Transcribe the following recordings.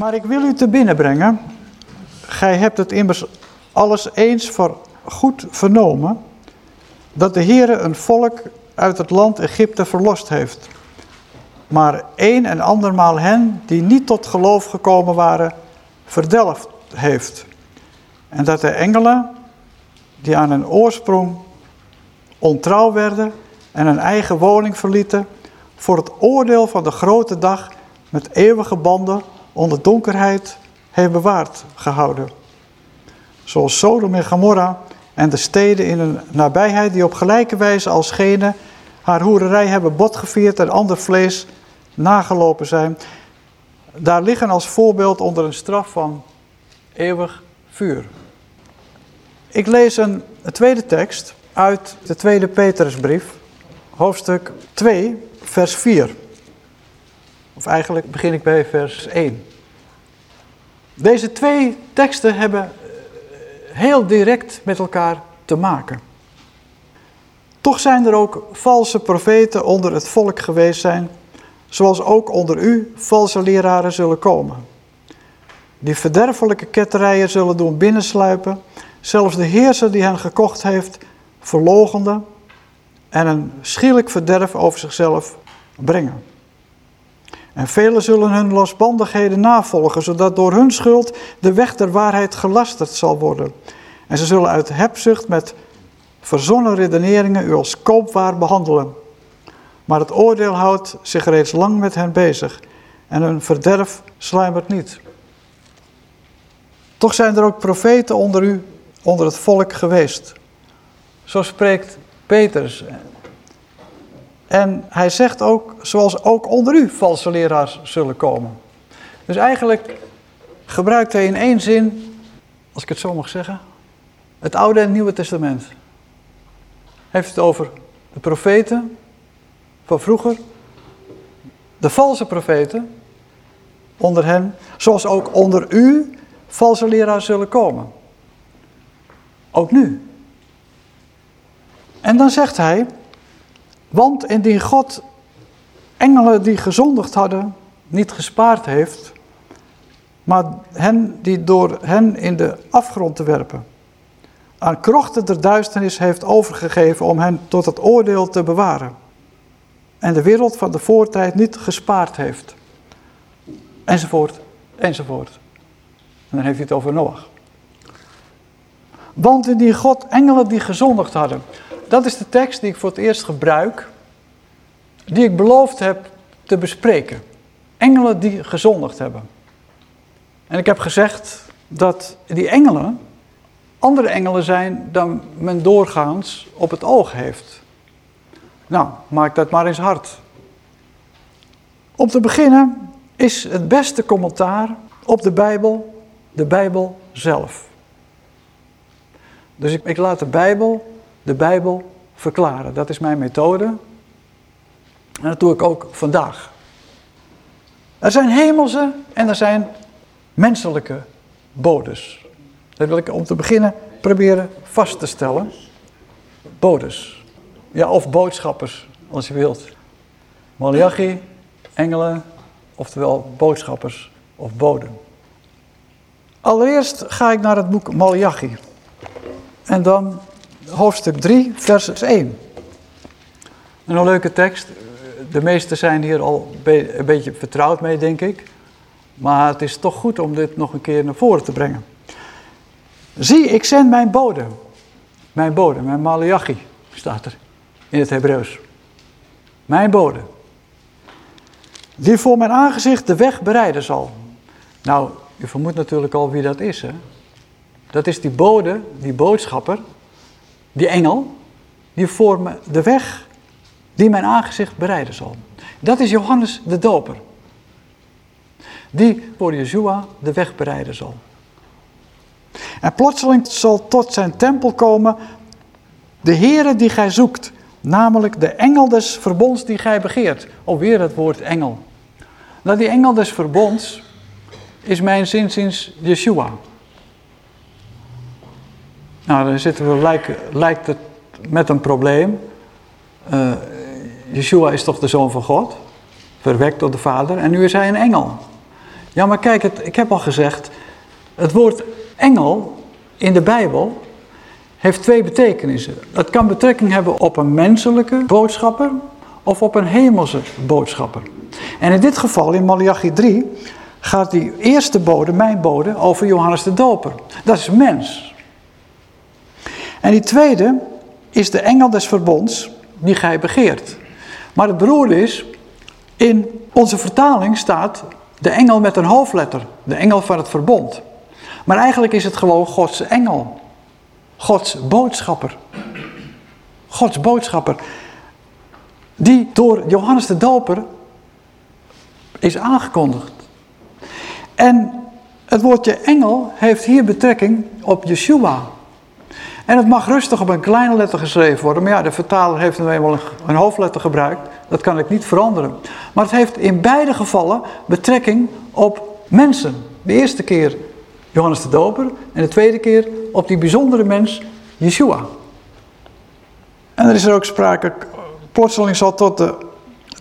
Maar ik wil u te binnen brengen. Gij hebt het immers alles eens voor goed vernomen. Dat de Heere een volk uit het land Egypte verlost heeft. Maar een en andermaal hen die niet tot geloof gekomen waren, verdelft heeft. En dat de engelen die aan hun oorsprong ontrouw werden en hun eigen woning verlieten, voor het oordeel van de grote dag met eeuwige banden onder donkerheid heeft bewaard gehouden. Zoals Sodom en Gomorra en de steden in een nabijheid die op gelijke wijze als gene haar hoererij hebben botgevierd en ander vlees nagelopen zijn. Daar liggen als voorbeeld onder een straf van eeuwig vuur. Ik lees een, een tweede tekst uit de tweede Petrusbrief, hoofdstuk 2, vers 4. Of eigenlijk begin ik bij vers 1. Deze twee teksten hebben eh, heel direct met elkaar te maken. Toch zijn er ook valse profeten onder het volk geweest zijn, zoals ook onder u valse leraren zullen komen. Die verderfelijke ketterijen zullen doen binnensluipen, zelfs de heerser die hen gekocht heeft, verlogende en een schielijk verderf over zichzelf brengen. En velen zullen hun losbandigheden navolgen, zodat door hun schuld de weg der waarheid gelasterd zal worden. En ze zullen uit hebzucht met verzonnen redeneringen u als koopwaar behandelen. Maar het oordeel houdt zich reeds lang met hen bezig en hun verderf sluimert niet. Toch zijn er ook profeten onder u, onder het volk geweest. Zo spreekt Petrus. En hij zegt ook, zoals ook onder u valse leraars zullen komen. Dus eigenlijk gebruikt hij in één zin, als ik het zo mag zeggen, het Oude en Nieuwe Testament. Hij heeft het over de profeten van vroeger, de valse profeten onder hen, zoals ook onder u valse leraars zullen komen. Ook nu. En dan zegt hij, want indien God engelen die gezondigd hadden niet gespaard heeft, maar hen die door hen in de afgrond te werpen, aan krochten der duisternis heeft overgegeven om hen tot het oordeel te bewaren. En de wereld van de voortijd niet gespaard heeft. Enzovoort, enzovoort. En dan heeft hij het over Noach. Want indien God engelen die gezondigd hadden. Dat is de tekst die ik voor het eerst gebruik. Die ik beloofd heb te bespreken. Engelen die gezondigd hebben. En ik heb gezegd dat die engelen andere engelen zijn dan men doorgaans op het oog heeft. Nou, maak dat maar eens hard. Om te beginnen is het beste commentaar op de Bijbel de Bijbel zelf. Dus ik, ik laat de Bijbel de Bijbel verklaren. Dat is mijn methode. En dat doe ik ook vandaag. Er zijn hemelse en er zijn menselijke bodes. Dat wil ik om te beginnen proberen vast te stellen. Bodes. Ja, of boodschappers, als je wilt. Malachi, engelen, oftewel boodschappers of boden. Allereerst ga ik naar het boek Malachi. En dan hoofdstuk 3, vers 1. een leuke tekst. De meesten zijn hier al een beetje vertrouwd mee, denk ik. Maar het is toch goed om dit nog een keer naar voren te brengen. Zie, ik zend mijn bode. Mijn bode, mijn Malachi staat er in het Hebreeuws. Mijn bode. Die voor mijn aangezicht de weg bereiden zal. Nou, je vermoedt natuurlijk al wie dat is, hè? Dat is die bode, die boodschapper, die engel, die voor me de weg die mijn aangezicht bereiden zal. Dat is Johannes de Doper. Die voor Yeshua de weg bereiden zal. En plotseling zal tot zijn tempel komen de Heere die gij zoekt, namelijk de engel des verbonds die gij begeert. Alweer het woord engel. Nou, die engel des verbonds is mijn zinzins Yeshua. Nou, dan zitten we, lijkt, lijkt het met een probleem. Uh, Yeshua is toch de zoon van God, verwekt door de Vader, en nu is hij een engel. Ja, maar kijk, het, ik heb al gezegd, het woord engel in de Bijbel heeft twee betekenissen. Het kan betrekking hebben op een menselijke boodschapper of op een hemelse boodschapper. En in dit geval, in Malachi 3, gaat die eerste bode, mijn bode, over Johannes de Doper. Dat is mens. En die tweede is de engel des verbonds die gij begeert. Maar het beroerde is, in onze vertaling staat de engel met een hoofdletter, de engel van het verbond. Maar eigenlijk is het gewoon Gods engel. Gods boodschapper. Gods boodschapper. Die door Johannes de Doper is aangekondigd. En het woordje engel heeft hier betrekking op Yeshua. En het mag rustig op een kleine letter geschreven worden. Maar ja, de vertaler heeft nu eenmaal een hoofdletter gebruikt. Dat kan ik niet veranderen. Maar het heeft in beide gevallen betrekking op mensen. De eerste keer Johannes de Doper. En de tweede keer op die bijzondere mens, Yeshua. En er is er ook sprake, plotseling zal tot de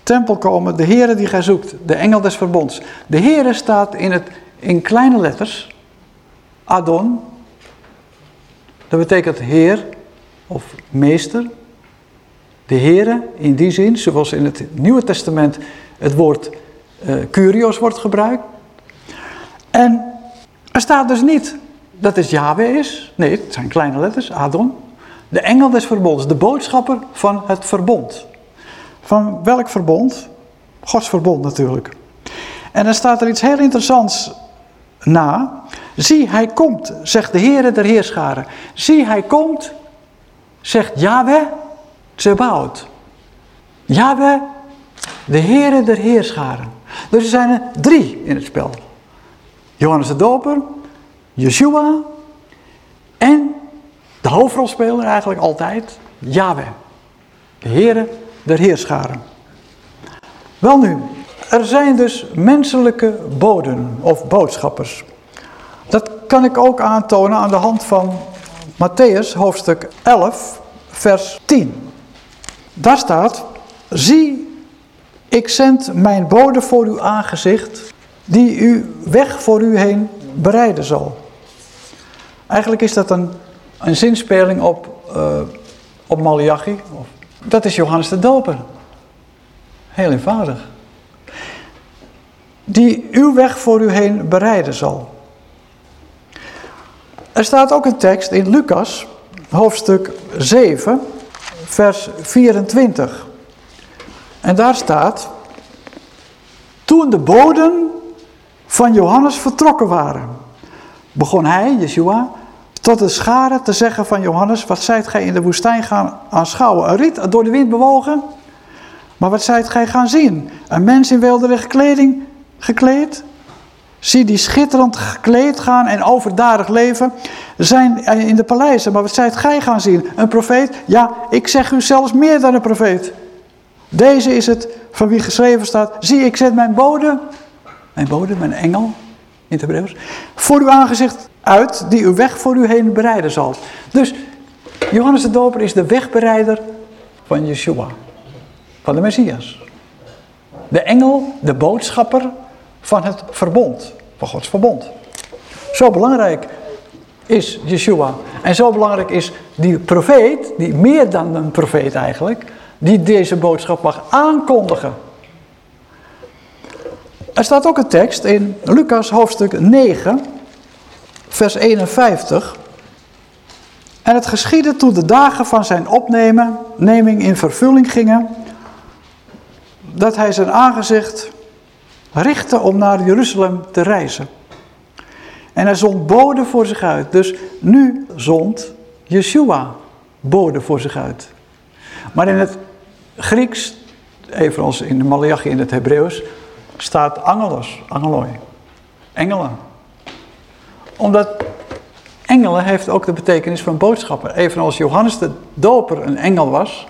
tempel komen de Heere die gij zoekt, de engel des verbonds. De Heere staat in, het, in kleine letters, Adon, dat betekent Heer of Meester. De Heere in die zin, zoals in het Nieuwe Testament het woord uh, Curios wordt gebruikt. En er staat dus niet dat het Yahweh is. Nee, het zijn kleine letters, Adon. De engel des verbonds, de boodschapper van het verbond. Van welk verbond? Gods verbond natuurlijk. En dan staat er iets heel interessants na. Zie, hij komt, zegt de Heere der Heerscharen. Zie, hij komt, zegt Yahweh Tsebaot. Yahweh, de Heere der Heerscharen. Dus er zijn er drie in het spel. Johannes de Doper, Yeshua en de hoofdrolspeler eigenlijk altijd, Yahweh. De Heere der Heerscharen. Wel nu, er zijn dus menselijke boden of boodschappers. Dat kan ik ook aantonen aan de hand van Matthäus hoofdstuk 11 vers 10. Daar staat, zie ik zend mijn bode voor uw aangezicht die u weg voor u heen bereiden zal. Eigenlijk is dat een, een zinspeling op, uh, op Malachi. Dat is Johannes de Doper. Heel eenvoudig. Die uw weg voor u heen bereiden zal. Er staat ook een tekst in Lucas, hoofdstuk 7, vers 24. En daar staat, toen de boden van Johannes vertrokken waren, begon hij, Yeshua, tot de schare te zeggen van Johannes, wat zijt gij in de woestijn gaan aanschouwen? Een riet door de wind bewogen? Maar wat zijt gij gaan zien? Een mens in weelderige kleding gekleed? Zie die schitterend gekleed gaan en overdadig leven, zijn in de paleizen. Maar wat zijt gij gaan zien? Een profeet? Ja, ik zeg u zelfs meer dan een profeet. Deze is het van wie geschreven staat, zie ik zet mijn bode, mijn bode, mijn engel, in het voor uw aangezicht uit, die uw weg voor u heen bereiden zal. Dus Johannes de Doper is de wegbereider van Yeshua, van de Messias. De engel, de boodschapper van het verbond, van Gods verbond. Zo belangrijk is Yeshua. En zo belangrijk is die profeet, die meer dan een profeet eigenlijk, die deze boodschap mag aankondigen. Er staat ook een tekst in Lucas hoofdstuk 9, vers 51. En het geschiedde toen de dagen van zijn opneming in vervulling gingen, dat hij zijn aangezicht richtte om naar Jeruzalem te reizen. En hij zond boden voor zich uit. Dus nu zond Yeshua boden voor zich uit. Maar in het Grieks, evenals in de Malachi in het Hebreeuws, staat angelos, angeloi. Engelen. Omdat engelen heeft ook de betekenis van boodschapper. Evenals Johannes de Doper een engel was,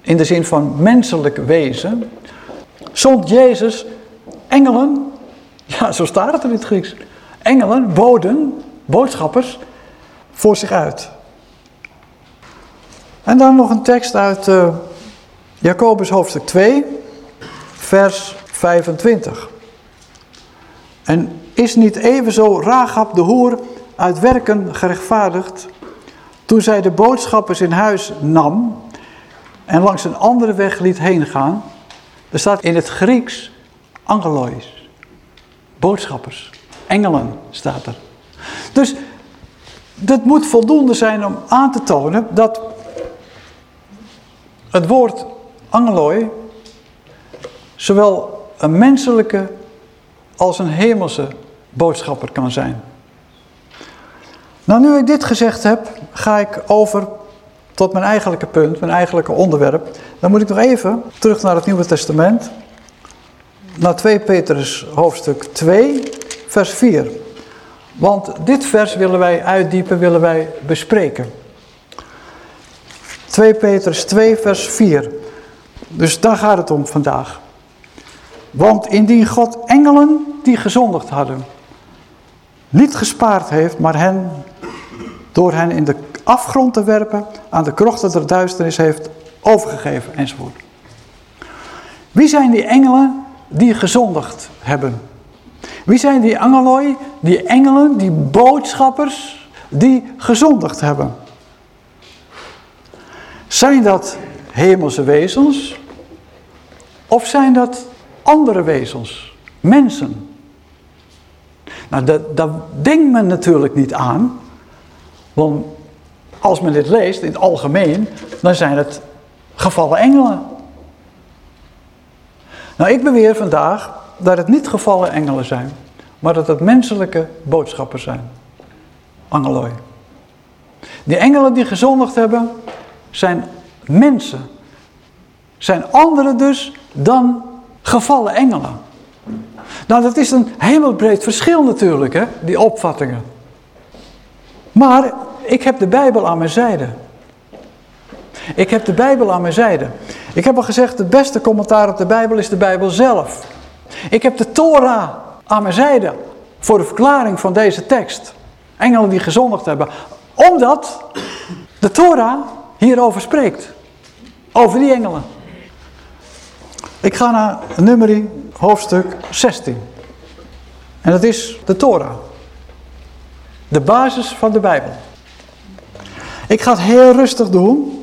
in de zin van menselijk wezen, zond Jezus engelen, ja zo staat het in het Grieks, engelen, boden, boodschappers, voor zich uit. En dan nog een tekst uit uh, Jacobus hoofdstuk 2, vers 25. En is niet evenzo Rahab de hoer uit werken gerechtvaardigd toen zij de boodschappers in huis nam en langs een andere weg liet heen gaan? Er staat in het Grieks angelois, boodschappers, engelen staat er. Dus dat moet voldoende zijn om aan te tonen dat het woord angeloi zowel een menselijke als een hemelse boodschapper kan zijn. Nou, nu ik dit gezegd heb, ga ik over tot mijn eigenlijke punt, mijn eigenlijke onderwerp. Dan moet ik nog even terug naar het Nieuwe Testament. Naar 2 Petrus hoofdstuk 2, vers 4. Want dit vers willen wij uitdiepen, willen wij bespreken. 2 Petrus 2 vers 4. Dus daar gaat het om vandaag. Want indien God engelen die gezondigd hadden, niet gespaard heeft, maar hen door hen in de afgrond te werpen, aan de krochten der duisternis heeft overgegeven enzovoort. Wie zijn die engelen die gezondigd hebben? Wie zijn die angeloi, die engelen, die boodschappers die gezondigd hebben? Zijn dat hemelse wezens? Of zijn dat andere wezens? Mensen? Nou, dat, dat denkt men natuurlijk niet aan. Want als men dit leest in het algemeen, dan zijn het gevallen engelen. Nou, ik beweer vandaag dat het niet gevallen engelen zijn, maar dat het menselijke boodschappers zijn. Angeloi. Die engelen die gezondigd hebben, zijn mensen. Zijn anderen dus dan gevallen engelen. Nou, dat is een hemelbreed verschil natuurlijk, hè, die opvattingen. Maar ik heb de Bijbel aan mijn zijde. Ik heb de Bijbel aan mijn zijde. Ik heb al gezegd, het beste commentaar op de Bijbel is de Bijbel zelf. Ik heb de Torah aan mijn zijde voor de verklaring van deze tekst. Engelen die gezondigd hebben. Omdat de Torah hierover spreekt. Over die engelen. Ik ga naar nummer hoofdstuk 16. En dat is de Torah. De basis van de Bijbel. Ik ga het heel rustig doen.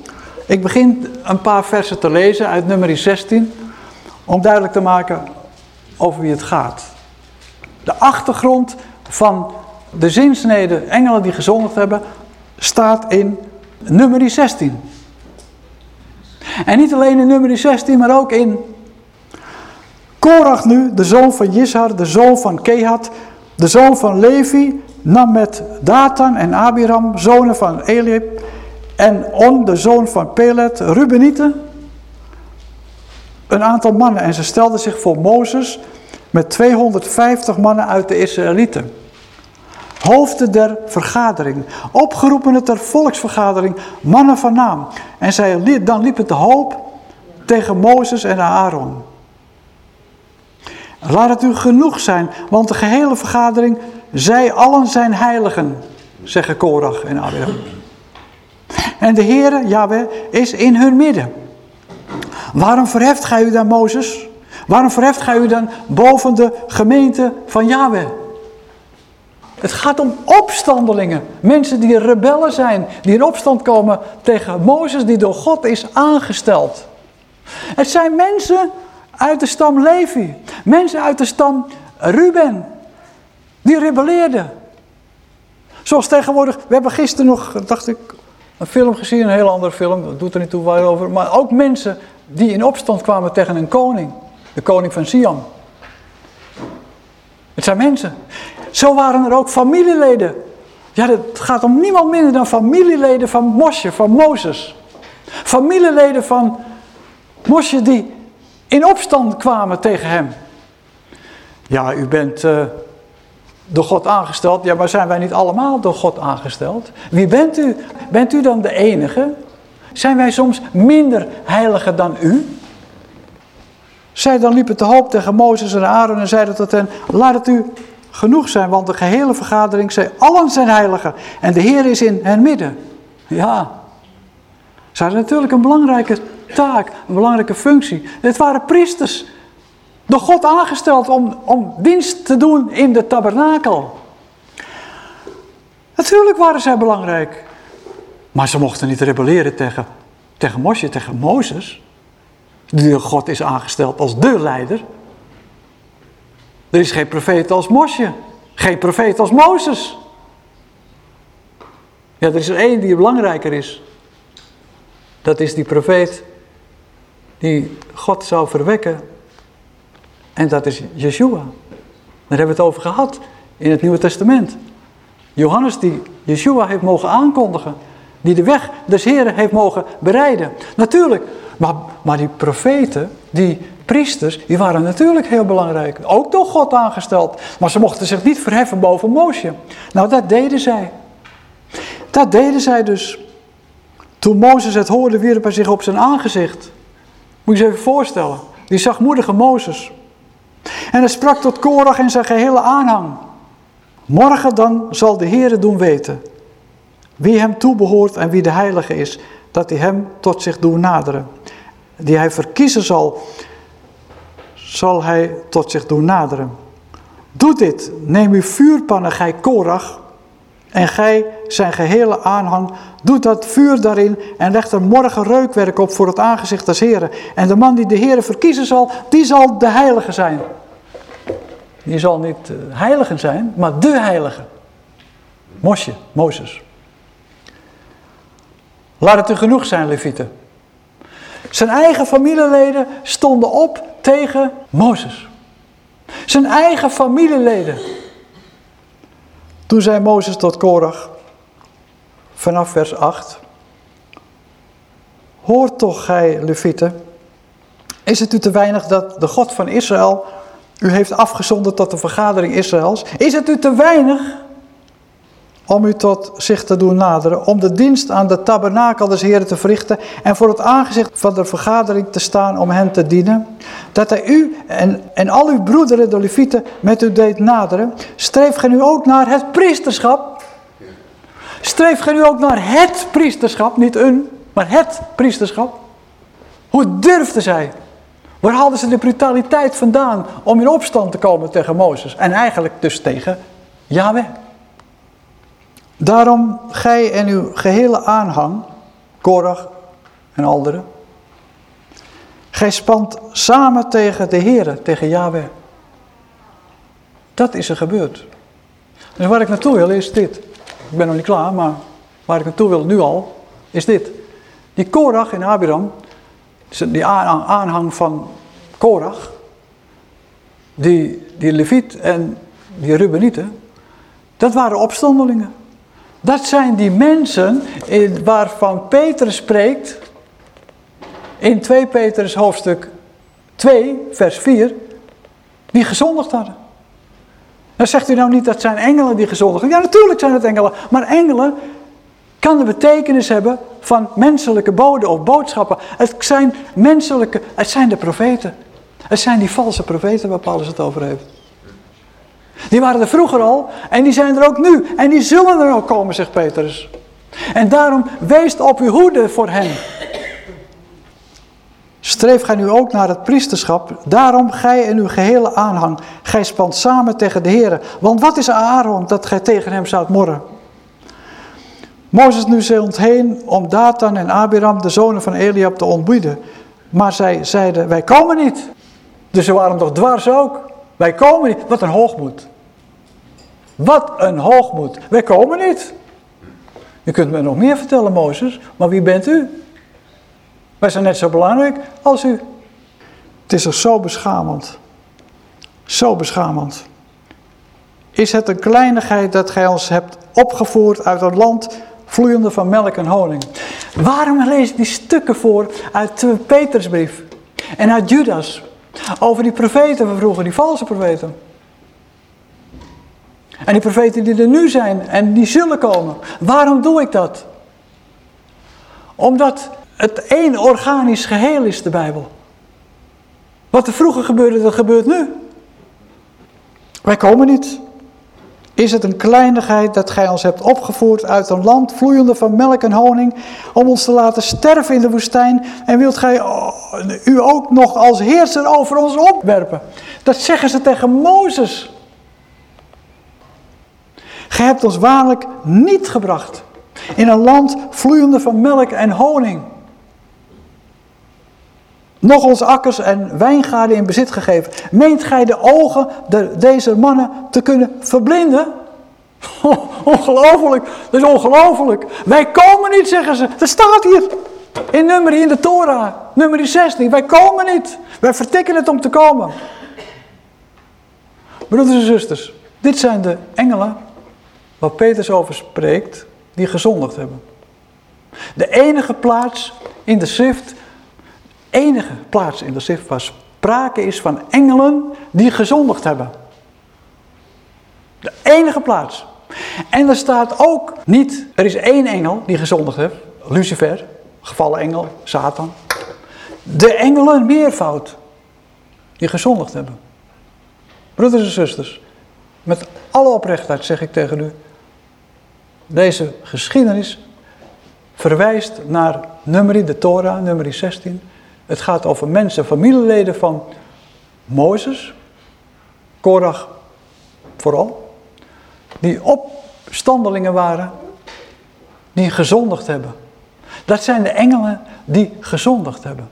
Ik begin een paar versen te lezen uit nummer 16. Om duidelijk te maken over wie het gaat. De achtergrond van de zinsnede engelen die gezondigd hebben staat in nummer 16. En niet alleen in nummer 16, maar ook in Korach nu, de zoon van Jishar, de zoon van Kehat, de zoon van Levi, nam met Datan en Abiram, zonen van Eliab, en On, de zoon van Pelet, Rubenieten, een aantal mannen. En ze stelden zich voor Mozes met 250 mannen uit de Israëlieten. Hoofden der vergadering, opgeroepenen ter volksvergadering, mannen van naam. En zij, dan liep het de hoop tegen Mozes en Aaron. Laat het u genoeg zijn, want de gehele vergadering, zij allen zijn heiligen, zeggen Korach en Abraham. En de Heere, Yahweh, is in hun midden. Waarom verheft gij u dan, Mozes? Waarom verheft gij u dan boven de gemeente van Yahweh? Het gaat om opstandelingen. Mensen die rebellen zijn. Die in opstand komen tegen Mozes die door God is aangesteld. Het zijn mensen uit de stam Levi. Mensen uit de stam Ruben. Die rebelleerden. Zoals tegenwoordig, we hebben gisteren nog, dacht ik, een film gezien, een heel andere film, dat doet er niet toe waarover. Maar ook mensen die in opstand kwamen tegen een koning. De koning van Sion. Het zijn mensen. Zo waren er ook familieleden. Ja, het gaat om niemand minder dan familieleden van Mosje, van Mozes. Familieleden van Mosje die in opstand kwamen tegen hem. Ja, u bent uh, door God aangesteld. Ja, maar zijn wij niet allemaal door God aangesteld? Wie bent u? Bent u dan de enige? Zijn wij soms minder heiliger dan u? Zij dan liepen te hoop tegen Mozes en Aaron en zeiden tot hen, laat het u genoeg zijn, want de gehele vergadering zei, allen zijn heiligen en de Heer is in hen midden. Ja, ze hadden natuurlijk een belangrijke taak, een belangrijke functie. Het waren priesters. Door God aangesteld om, om dienst te doen in de tabernakel. Natuurlijk waren zij belangrijk. Maar ze mochten niet rebelleren tegen, tegen Mosje, tegen Mozes. Die door God is aangesteld als de leider. Er is geen profeet als Mosje. Geen profeet als Mozes. Ja, er is er één die belangrijker is. Dat is die profeet die God zou verwekken. En dat is Yeshua. Daar hebben we het over gehad in het Nieuwe Testament. Johannes die Yeshua heeft mogen aankondigen. Die de weg des Heren heeft mogen bereiden. Natuurlijk, maar, maar die profeten, die priesters, die waren natuurlijk heel belangrijk. Ook door God aangesteld. Maar ze mochten zich niet verheffen boven Mosje. Nou, dat deden zij. Dat deden zij dus. Toen Mozes het hoorde, wierp hij zich op zijn aangezicht. Moet je je even voorstellen. Die zachtmoedige Mozes. En hij sprak tot Korach en zijn gehele aanhang. Morgen dan zal de Heere doen weten. Wie hem toebehoort en wie de heilige is. Dat hij hem tot zich doet naderen. Die hij verkiezen zal, zal hij tot zich doen naderen. Doe dit, neem uw vuurpannen, gij Korach, en gij zijn gehele aanhang, doet dat vuur daarin en legt er morgen reukwerk op voor het aangezicht des Heren. En de man die de Heren verkiezen zal, die zal de heilige zijn. Die zal niet de heilige zijn, maar de heilige. Mosje, Mozes. Laat het u genoeg zijn, Levieten. Zijn eigen familieleden stonden op tegen Mozes. Zijn eigen familieleden. Toen zei Mozes tot Korach, vanaf vers 8. Hoor toch gij, Levieten, is het u te weinig dat de God van Israël u heeft afgezonden tot de vergadering Israëls? Is het u te weinig om u tot zich te doen naderen, om de dienst aan de tabernakel des Heren te verrichten en voor het aangezicht van de vergadering te staan om hen te dienen, dat hij u en, en al uw broederen, de Levieten, met u deed naderen, streef gij nu ook naar het priesterschap? Streef gij nu ook naar het priesterschap, niet een, maar het priesterschap? Hoe durfden zij? Waar haalden ze de brutaliteit vandaan om in opstand te komen tegen Mozes? En eigenlijk dus tegen Yahweh. Daarom gij en uw gehele aanhang, Korach en anderen, gij spant samen tegen de Heere, tegen Yahweh. Dat is er gebeurd. Dus waar ik naartoe wil is dit. Ik ben nog niet klaar, maar waar ik naartoe wil nu al, is dit. Die Korach en Abiram, die aanhang van Korach, die, die Leviet en die Rubenieten, dat waren opstandelingen. Dat zijn die mensen waarvan Petrus spreekt in 2 Petrus hoofdstuk 2 vers 4, die gezondigd hadden. Dan zegt u nou niet dat zijn engelen die gezondigd. Ja, natuurlijk zijn het engelen. Maar engelen kan de betekenis hebben van menselijke boden of boodschappen. Het zijn menselijke, het zijn de profeten. Het zijn die valse profeten waar Paulus het over heeft. Die waren er vroeger al en die zijn er ook nu. En die zullen er ook komen, zegt Petrus. En daarom wees op uw hoede voor hen. Streef gij nu ook naar het priesterschap, daarom gij en uw gehele aanhang, gij spant samen tegen de Heer. Want wat is Aaron dat gij tegen hem zoudt morren? Mozes nu zond heen om Datan en Abiram, de zonen van Eliab, te ontbieden. Maar zij zeiden, wij komen niet. Dus ze waren toch dwars ook. Wij komen niet. Wat een hoogmoed. Wat een hoogmoed. Wij komen niet. Je kunt me nog meer vertellen, Mozes, maar wie bent u? Wij zijn net zo belangrijk als u. Het is er zo beschamend. Zo beschamend. Is het een kleinigheid dat gij ons hebt opgevoerd uit een land vloeiende van melk en honing? Waarom lees ik die stukken voor uit Petersbrief en uit Judas? Over die profeten van vroeger, die valse profeten. En die profeten die er nu zijn en die zullen komen. Waarom doe ik dat? Omdat het één organisch geheel is, de Bijbel. Wat er vroeger gebeurde, dat gebeurt nu. Wij komen niet. Is het een kleinigheid dat gij ons hebt opgevoerd uit een land vloeiende van melk en honing, om ons te laten sterven in de woestijn, en wilt gij oh, u ook nog als heerser over ons opwerpen? Dat zeggen ze tegen Mozes. Gij hebt ons waarlijk niet gebracht in een land vloeiende van melk en honing. Nog ons akkers en wijngaarden in bezit gegeven. Meent gij de ogen de, deze mannen te kunnen verblinden? ongelooflijk, dat is ongelooflijk. Wij komen niet, zeggen ze. Dat staat hier in nummer in de Torah, nummer 16. Wij komen niet. Wij vertikken het om te komen. Broeders en zusters, dit zijn de engelen waar Petrus over spreekt, die gezondigd hebben. De enige plaats in de schrift, enige plaats in de schrift waar sprake is van engelen die gezondigd hebben. De enige plaats. En er staat ook niet, er is één engel die gezondigd heeft, Lucifer, gevallen engel, Satan. De engelen meervoud die gezondigd hebben. Broeders en zusters, met alle oprechtheid zeg ik tegen u, deze geschiedenis verwijst naar nummer de Torah, nummer 16. Het gaat over mensen, familieleden van Mozes, Korach vooral, die opstandelingen waren, die gezondigd hebben. Dat zijn de engelen die gezondigd hebben.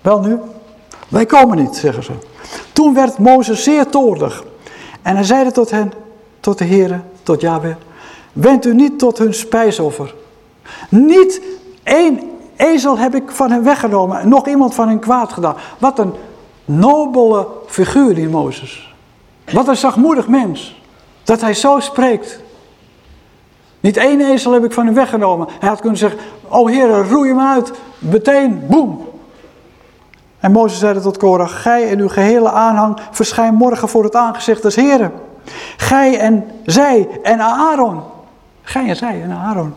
Wel nu, wij komen niet, zeggen ze. Toen werd Mozes zeer toornig en hij zeide tot hen, tot de Heere, tot Yahweh. Wend u niet tot hun spijsoffer. Niet één ezel heb ik van hen weggenomen en nog iemand van hen kwaad gedaan. Wat een nobele figuur die Mozes. Wat een zachtmoedig mens. Dat hij zo spreekt. Niet één ezel heb ik van hen weggenomen. Hij had kunnen zeggen, oh Heere, roei hem uit. Meteen, boem. En Mozes zeide tot Korach, gij en uw gehele aanhang verschijn morgen voor het aangezicht des Heren. Gij en zij en Aaron. Gij en zij en Aaron.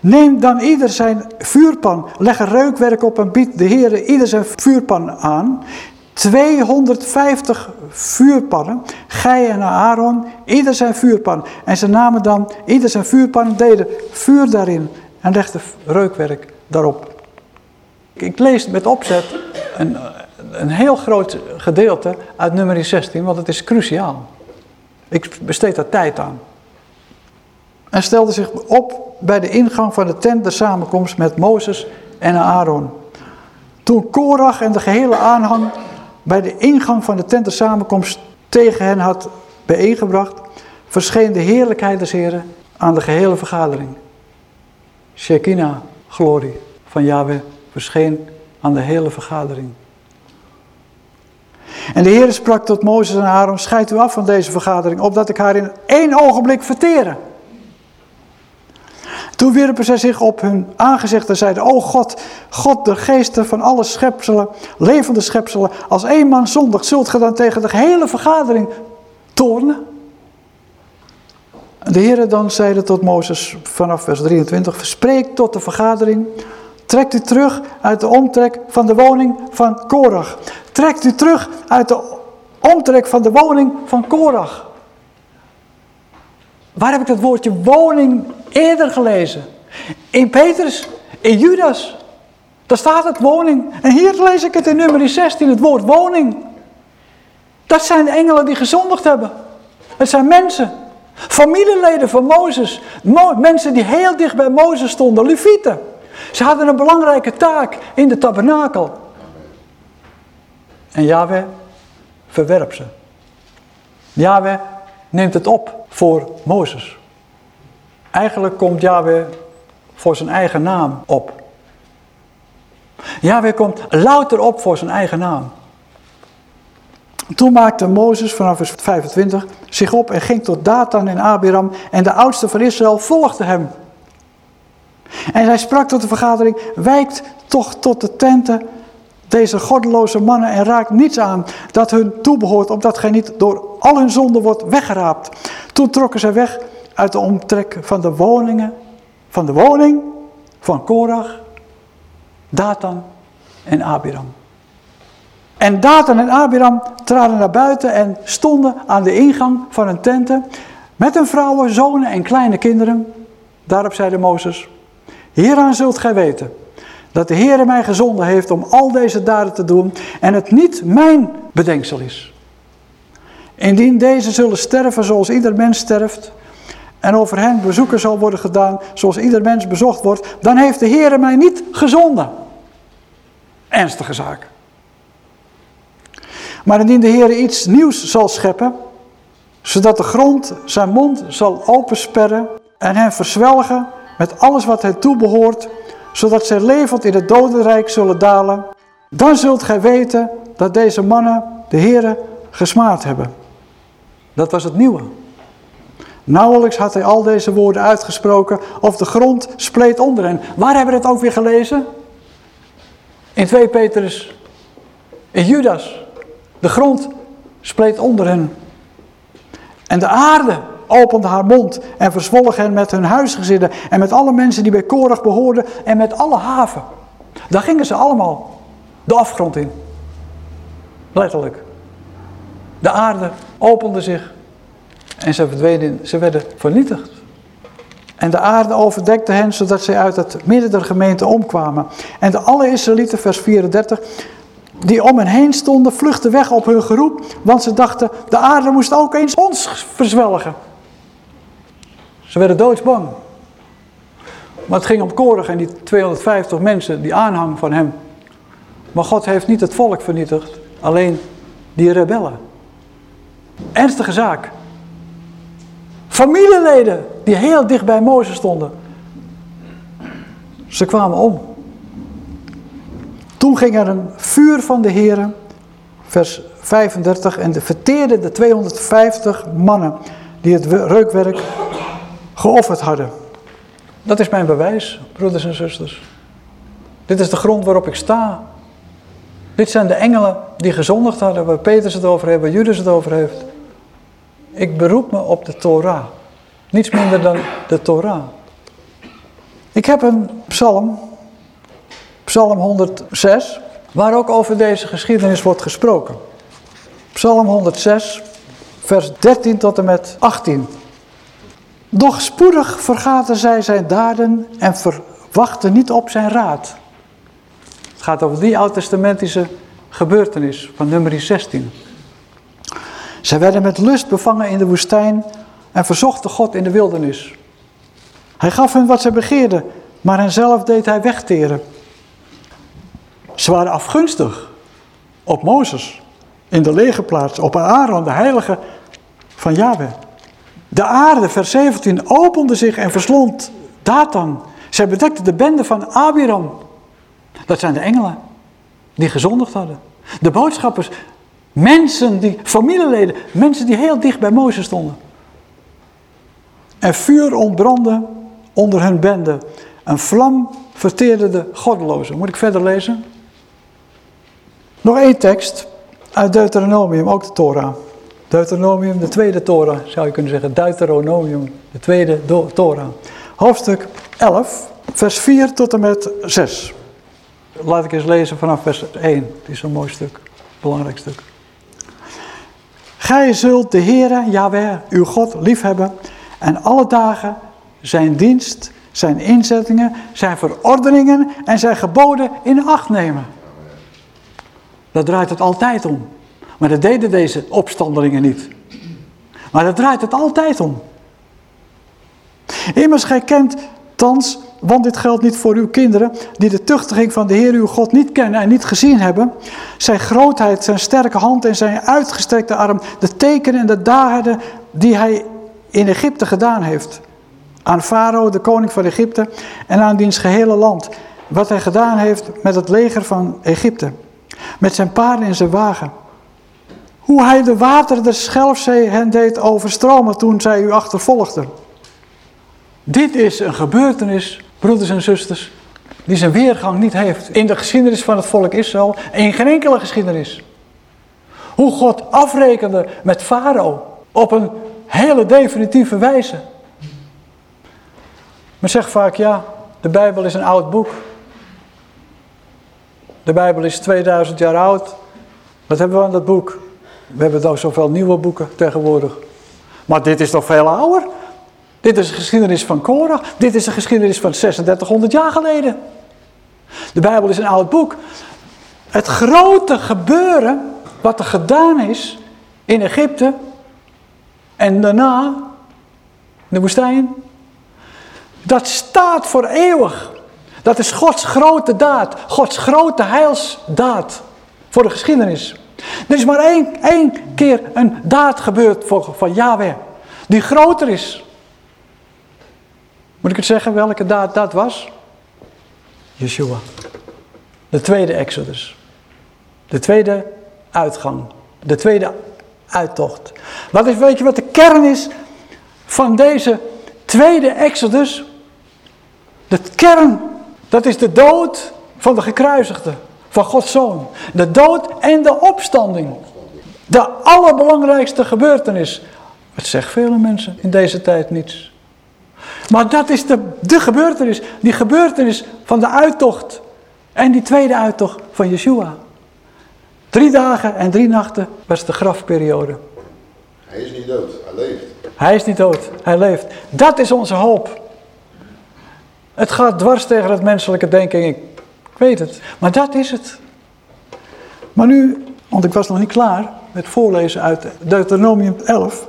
Neem dan ieder zijn vuurpan, leg er reukwerk op en biedt de Heer ieder zijn vuurpan aan. 250 vuurpannen, gij en Aaron, ieder zijn vuurpan. En ze namen dan ieder zijn vuurpan en deden vuur daarin en legden reukwerk daarop. Ik lees met opzet een, een heel groot gedeelte uit nummer 16, want het is cruciaal. Ik besteed daar tijd aan. En stelde zich op bij de ingang van de tent de samenkomst met Mozes en Aaron. Toen Korach en de gehele aanhang bij de ingang van de tent de samenkomst tegen hen had bijeengebracht, verscheen de heerlijkheid des Heren aan de gehele vergadering. Shekinah, glorie van Yahweh, verscheen aan de hele vergadering. En de Heer sprak tot Mozes en Aaron, scheid u af van deze vergadering, opdat ik haar in één ogenblik verteren. Toen wierpen zij zich op hun aangezicht en zeiden, o God, God de geesten van alle schepselen, levende schepselen, als één man zondigt, zult ge dan tegen de hele vergadering toornen? De Heer dan zeide tot Mozes vanaf vers 23, spreek tot de vergadering, Trekt u terug uit de omtrek van de woning van Korach. Trekt u terug uit de omtrek van de woning van Korach. Waar heb ik dat woordje woning eerder gelezen? In Petrus, in Judas. Daar staat het woning. En hier lees ik het in nummer 16, het woord woning. Dat zijn de engelen die gezondigd hebben. Het zijn mensen. Familieleden van Mozes. mensen die heel dicht bij Mozes stonden. Levieten. Ze hadden een belangrijke taak in de tabernakel. En Yahweh verwerpt ze. Yahweh neemt het op voor Mozes. Eigenlijk komt Yahweh voor zijn eigen naam op. Yahweh komt louter op voor zijn eigen naam. Toen maakte Mozes vanaf vers 25 zich op en ging tot Datan en Abiram en de oudste van Israël volgde hem. En hij sprak tot de vergadering, wijkt toch tot de tenten deze goddeloze mannen en raakt niets aan dat hun toebehoort, opdat gij niet door al hun zonden wordt weggeraapt. Toen trokken zij weg uit de omtrek van de woningen, van de woning van Korach, Datan en Abiram. En Datan en Abiram traden naar buiten en stonden aan de ingang van hun tenten met hun vrouwen, zonen en kleine kinderen. Daarop zeide Mozes, hieraan zult gij weten dat de Heer mij gezonden heeft om al deze daden te doen en het niet mijn bedenksel is. Indien deze zullen sterven zoals ieder mens sterft en over hen bezoeken zal worden gedaan zoals ieder mens bezocht wordt, dan heeft de Heer mij niet gezonden. Ernstige zaak. Maar indien de Heer iets nieuws zal scheppen, zodat de grond zijn mond zal opensperren en hen verzwelgen met alles wat hij toebehoort, zodat zij levend in het dodenrijk zullen dalen, dan zult gij weten dat deze mannen de Heere gesmaad hebben. Dat was het nieuwe. Nauwelijks had hij al deze woorden uitgesproken of de grond spleet onder hen. Waar hebben we het ook weer gelezen? In 2 Petrus, in Judas. De grond spleet onder hen. En de aarde opende haar mond en verzwolg hen met hun huisgezinnen en met alle mensen die bij Korach behoorden en met alle haven. Daar gingen ze allemaal de afgrond in. Letterlijk. De aarde opende zich en ze, verdwenen, ze werden vernietigd. En de aarde overdekte hen, zodat zij uit het midden der gemeente omkwamen. En de alle Israëlieten, vers 34, die om hen heen stonden, vluchtten weg op hun geroep, want ze dachten, de aarde moest ook eens ons verzwelgen. Ze werden doodsbang. Maar het ging om Korach en die 250 mensen, die aanhang van hem. Maar God heeft niet het volk vernietigd, alleen die rebellen. Ernstige zaak. Familieleden die heel dicht bij Mozes stonden. Ze kwamen om. Toen ging er een vuur van de Heeren, vers 35, en de verteerde de 250 mannen die het reukwerk geofferd hadden. Dat is mijn bewijs, broeders en zusters. Dit is de grond waarop ik sta. Dit zijn de engelen die gezondigd hadden, waar Petrus het over heeft, waar Judas het over heeft. Ik beroep me op de Torah. Niets minder dan de Torah. Ik heb een psalm, psalm 106, waar ook over deze geschiedenis wordt gesproken. Psalm 106, vers 13 tot en met 18. Doch spoedig vergaten zij zijn daden en verwachten niet op zijn raad. Het gaat over die oud-testamentische gebeurtenis van nummer 16. Zij werden met lust bevangen in de woestijn en verzochten God in de wildernis. Hij gaf hen wat zij begeerden, maar henzelf deed hij wegteren. Ze waren afgunstig op Mozes, in de legerplaats, op Aaron, de heilige van Yahweh. De aarde, vers 17, opende zich en verslond Datan. Zij bedekte de bende van Abiram. Dat zijn de engelen die gezondigd hadden. De boodschappers, mensen die, familieleden, mensen die heel dicht bij Mozes stonden. En vuur ontbrandde onder hun bende. Een vlam verteerde de goddelozen. Moet ik verder lezen? Nog één tekst uit Deuteronomium, ook de Torah. Deuteronomium, de tweede Torah, zou je kunnen zeggen. Deuteronomium, de tweede Torah. Hoofdstuk 11, vers 4 tot en met 6. Laat ik eens lezen vanaf vers 1. Het is zo'n mooi stuk, belangrijk stuk. Gij zult de Heere, Yahweh, uw God, liefhebben en alle dagen zijn dienst, zijn inzettingen, zijn verordeningen en zijn geboden in acht nemen. Daar draait het altijd om. Maar dat deden deze opstandelingen niet. Maar dat draait het altijd om. Immers gij kent thans, want dit geldt niet voor uw kinderen, die de tuchtiging van de Heer uw God niet kennen en niet gezien hebben, zijn grootheid, zijn sterke hand en zijn uitgestrekte arm, de tekenen en de daden die hij in Egypte gedaan heeft. Aan Farao, de koning van Egypte, en aan diens gehele land. Wat hij gedaan heeft met het leger van Egypte. Met zijn paarden en zijn wagen. Hoe hij de wateren der Schelfzee hen deed overstromen toen zij u achtervolgden. Dit is een gebeurtenis, broeders en zusters, die zijn weergang niet heeft in de geschiedenis van het volk Israël, in geen enkele geschiedenis. Hoe God afrekende met Farao op een hele definitieve wijze. Men zegt vaak, ja, de Bijbel is een oud boek. De Bijbel is 2000 jaar oud. Wat hebben we aan dat boek? We hebben toch zoveel nieuwe boeken tegenwoordig. Maar dit is toch veel ouder? Dit is de geschiedenis van Korach. Dit is de geschiedenis van 3600 jaar geleden. De Bijbel is een oud boek. Het grote gebeuren wat er gedaan is in Egypte en daarna de woestijn, dat staat voor eeuwig. Dat is Gods grote daad, Gods grote heilsdaad voor de geschiedenis. Er is maar één, één keer een daad gebeurd voor, van Yahweh, die groter is. Moet ik het zeggen welke daad dat was? Yeshua. De tweede Exodus. De tweede uitgang. De tweede uittocht. Wat is, weet je wat de kern is van deze tweede Exodus? De kern, dat is de dood van de gekruisigde, van Gods Zoon. De dood en de opstanding. De allerbelangrijkste gebeurtenis. Het zegt vele mensen in deze tijd niets. Maar dat is de, de gebeurtenis. Die gebeurtenis van de uittocht. En die tweede uittocht van Yeshua. Drie dagen en drie nachten was de grafperiode. Hij is niet dood, hij leeft. Hij is niet dood, hij leeft. Dat is onze hoop. Het gaat dwars tegen het menselijke denken, weet het. Maar dat is het. Maar nu, want ik was nog niet klaar met voorlezen uit Deuteronomium 11.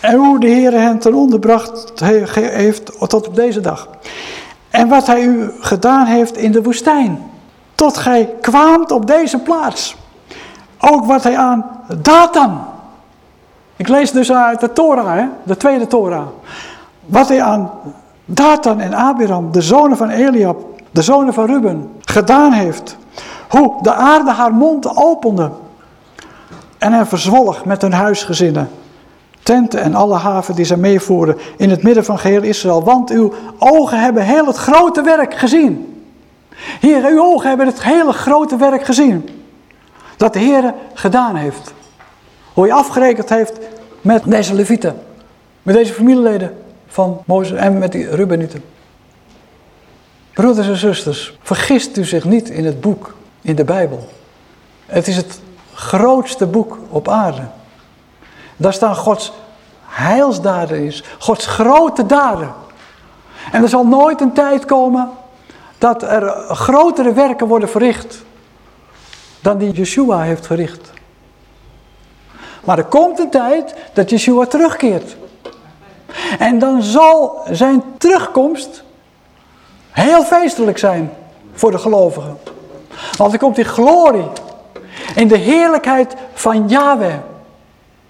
En hoe de Heer hen ten onder bracht heeft tot op deze dag. En wat hij u gedaan heeft in de woestijn. Tot gij kwaamt op deze plaats. Ook wat hij aan Datan. Ik lees dus uit de Torah, hè, de tweede Torah. Wat hij aan Datan en Abiram, de zonen van Eliab, de zonen van Ruben, gedaan heeft. Hoe de aarde haar mond opende. En hen verzwolg met hun huisgezinnen. Tenten en alle haven die zij meevoerden in het midden van geheel Israël. Want uw ogen hebben heel het grote werk gezien. Heer, uw ogen hebben het hele grote werk gezien. Dat de Heer gedaan heeft. Hoe hij afgerekend heeft met deze levieten. Met deze familieleden van Mozes en met die Rubenieten. Broeders en zusters, vergist u zich niet in het boek, in de Bijbel. Het is het grootste boek op aarde. Daar staan Gods heilsdaden in, Gods grote daden. En er zal nooit een tijd komen dat er grotere werken worden verricht dan die Yeshua heeft verricht. Maar er komt een tijd dat Yeshua terugkeert. En dan zal zijn terugkomst heel feestelijk zijn voor de gelovigen. Want er komt die glorie in de heerlijkheid van Yahweh.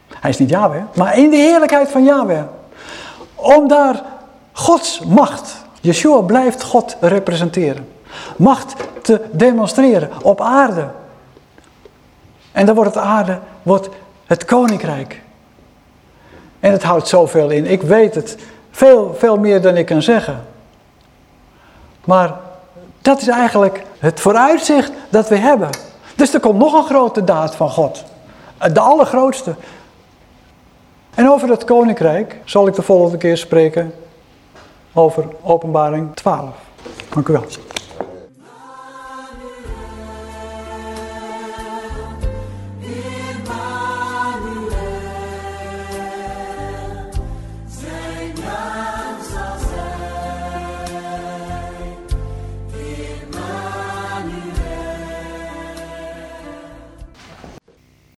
Hij is niet Yahweh, maar in de heerlijkheid van Yahweh. Om daar Gods macht, Yeshua blijft God representeren. Macht te demonstreren op aarde. En dan wordt het aarde wordt het koninkrijk. En het houdt zoveel in. Ik weet het. Veel, veel meer dan ik kan zeggen. Maar dat is eigenlijk het vooruitzicht dat we hebben. Dus er komt nog een grote daad van God. De allergrootste. En over het koninkrijk zal ik de volgende keer spreken over openbaring 12. Dank u wel.